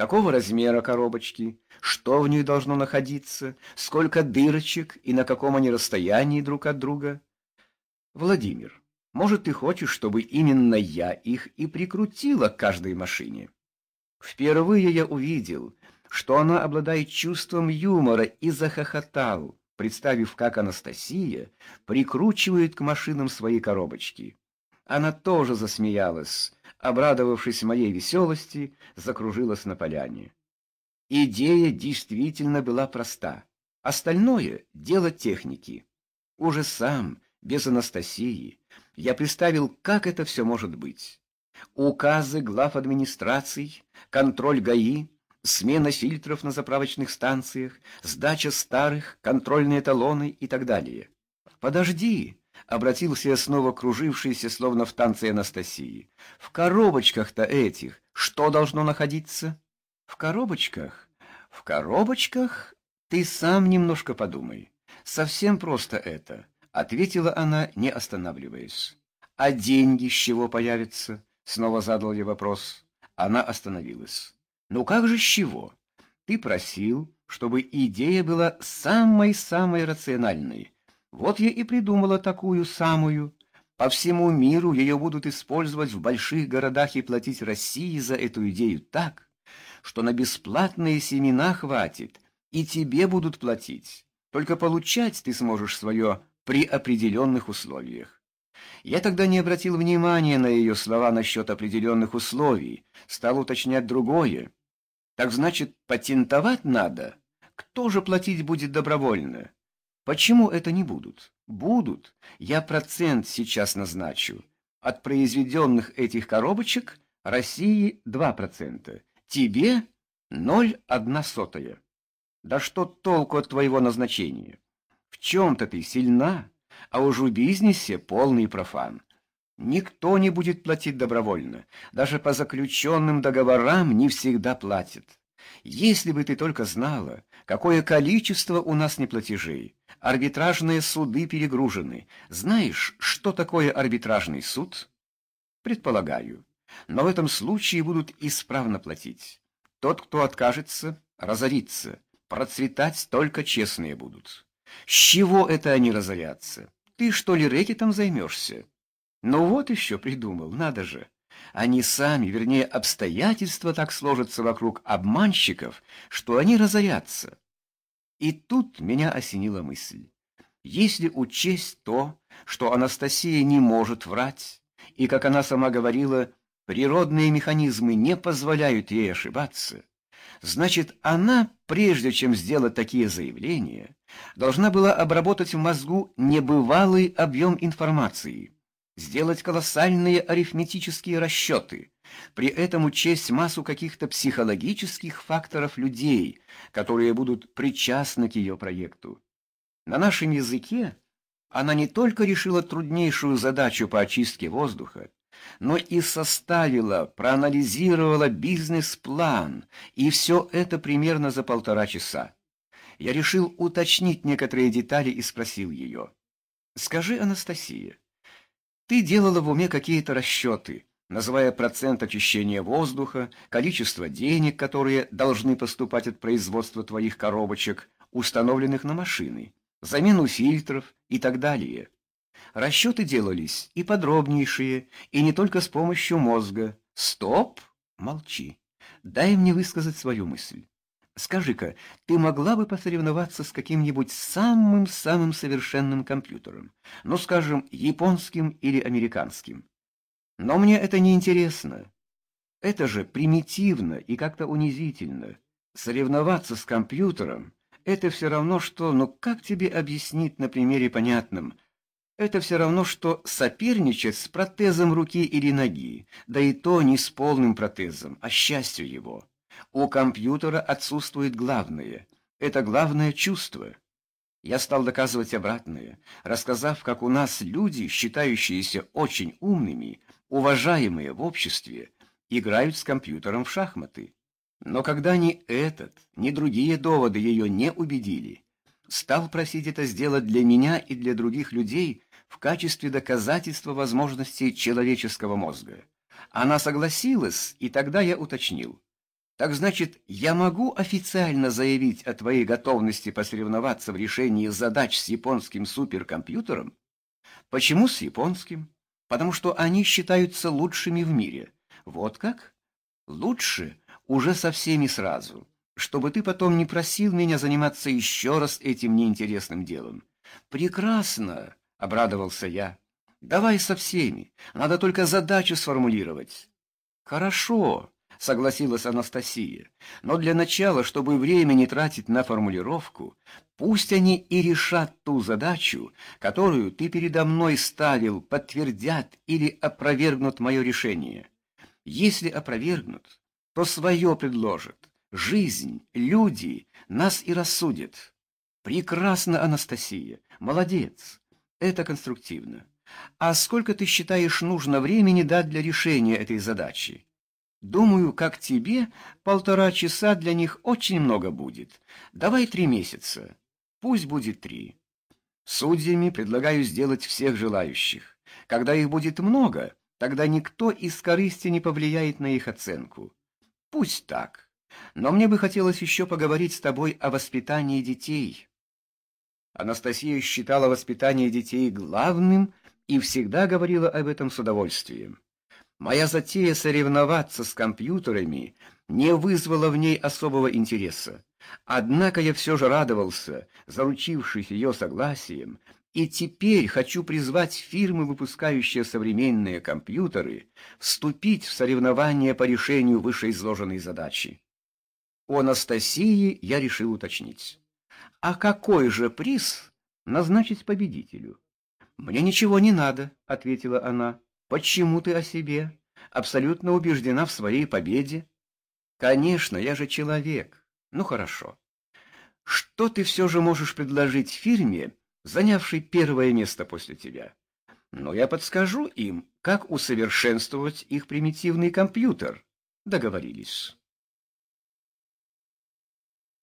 какого размера коробочки, что в них должно находиться, сколько дырочек и на каком они расстоянии друг от друга. Владимир, может, ты хочешь, чтобы именно я их и прикрутила к каждой машине? Впервые я увидел, что она обладает чувством юмора и захохотал, представив, как Анастасия прикручивает к машинам свои коробочки. Она тоже засмеялась, обрадовавшись моей веселости, закружилась на поляне. Идея действительно была проста. Остальное — дело техники. Уже сам, без Анастасии, я представил, как это все может быть. Указы глав администраций, контроль ГАИ, смена фильтров на заправочных станциях, сдача старых, контрольные талоны и так далее. «Подожди!» — обратился снова кружившийся, словно в танце Анастасии. «В коробочках-то этих что должно находиться?» «В коробочках? В коробочках? Ты сам немножко подумай. Совсем просто это», — ответила она, не останавливаясь. «А деньги с чего появятся?» — снова задал я вопрос. Она остановилась. «Ну как же с чего? Ты просил, чтобы идея была самой-самой рациональной. Вот я и придумала такую самую. По всему миру ее будут использовать в больших городах и платить России за эту идею так, что на бесплатные семена хватит, и тебе будут платить. Только получать ты сможешь свое при определенных условиях. Я тогда не обратил внимания на ее слова насчет определенных условий, стал уточнять другое. Так значит, патентовать надо? Кто же платить будет добровольно? Почему это не будут? Будут. Я процент сейчас назначу. От произведенных этих коробочек России 2%. Тебе 0,1 сотая. Да что толку от твоего назначения? В чем-то ты сильна, а уж в бизнесе полный профан. Никто не будет платить добровольно. Даже по заключенным договорам не всегда платят. Если бы ты только знала, какое количество у нас неплатежей. Арбитражные суды перегружены. Знаешь, что такое арбитражный суд? Предполагаю. Но в этом случае будут исправно платить. Тот, кто откажется, разорится. Процветать только честные будут. С чего это они разорятся? Ты что ли рэкетом займешься? Ну вот еще придумал, надо же. Они сами, вернее, обстоятельства так сложатся вокруг обманщиков, что они разорятся. И тут меня осенила мысль. Если учесть то, что Анастасия не может врать, и, как она сама говорила, природные механизмы не позволяют ей ошибаться, значит, она, прежде чем сделать такие заявления, должна была обработать в мозгу небывалый объем информации, сделать колоссальные арифметические расчеты, при этом учесть массу каких-то психологических факторов людей, которые будут причастны к ее проекту. На нашем языке она не только решила труднейшую задачу по очистке воздуха, но и составила, проанализировала бизнес-план, и все это примерно за полтора часа. Я решил уточнить некоторые детали и спросил ее. «Скажи, Анастасия, ты делала в уме какие-то расчеты, называя процент очищения воздуха, количество денег, которые должны поступать от производства твоих коробочек, установленных на машины, замену фильтров и так далее. Расчеты делались и подробнейшие, и не только с помощью мозга. Стоп! Молчи. Дай мне высказать свою мысль. Скажи-ка, ты могла бы посоревноваться с каким-нибудь самым-самым совершенным компьютером, ну, скажем, японским или американским? Но мне это не интересно. Это же примитивно и как-то унизительно. Соревноваться с компьютером — это все равно, что, ну как тебе объяснить на примере понятном? Это все равно, что соперничать с протезом руки или ноги, да и то не с полным протезом, а счастью его. У компьютера отсутствует главное. Это главное чувство. Я стал доказывать обратное, рассказав, как у нас люди, считающиеся очень умными, уважаемые в обществе, играют с компьютером в шахматы. Но когда ни этот, ни другие доводы ее не убедили, стал просить это сделать для меня и для других людей в качестве доказательства возможностей человеческого мозга. Она согласилась, и тогда я уточнил. Так значит, я могу официально заявить о твоей готовности посоревноваться в решении задач с японским суперкомпьютером? Почему с японским? Потому что они считаются лучшими в мире. Вот как? Лучше уже со всеми сразу, чтобы ты потом не просил меня заниматься еще раз этим неинтересным делом. Прекрасно, обрадовался я. Давай со всеми. Надо только задачу сформулировать. Хорошо, согласилась Анастасия. Но для начала, чтобы время не тратить на формулировку, пусть они и решат ту задачу, которую ты передо мной ставил, подтвердят или опровергнут мое решение. Если опровергнут, то свое предложат. Жизнь, люди нас и рассудят. Прекрасно, Анастасия. Молодец. Это конструктивно. А сколько ты считаешь нужно времени дать для решения этой задачи? Думаю, как тебе, полтора часа для них очень много будет. Давай три месяца. Пусть будет три. Судьями предлагаю сделать всех желающих. Когда их будет много, тогда никто из корысти не повлияет на их оценку. Пусть так. Но мне бы хотелось еще поговорить с тобой о воспитании детей. Анастасия считала воспитание детей главным и всегда говорила об этом с удовольствием. Моя затея соревноваться с компьютерами не вызвала в ней особого интереса. Однако я все же радовался, заручившись ее согласием, и теперь хочу призвать фирмы, выпускающие современные компьютеры, вступить в соревнования по решению вышеизложенной задачи. У Анастасии я решил уточнить. А какой же приз назначить победителю? Мне ничего не надо, ответила она. Почему ты о себе? Абсолютно убеждена в своей победе? Конечно, я же человек. Ну хорошо. Что ты все же можешь предложить фирме, занявшей первое место после тебя? Но я подскажу им, как усовершенствовать их примитивный компьютер. Договорились.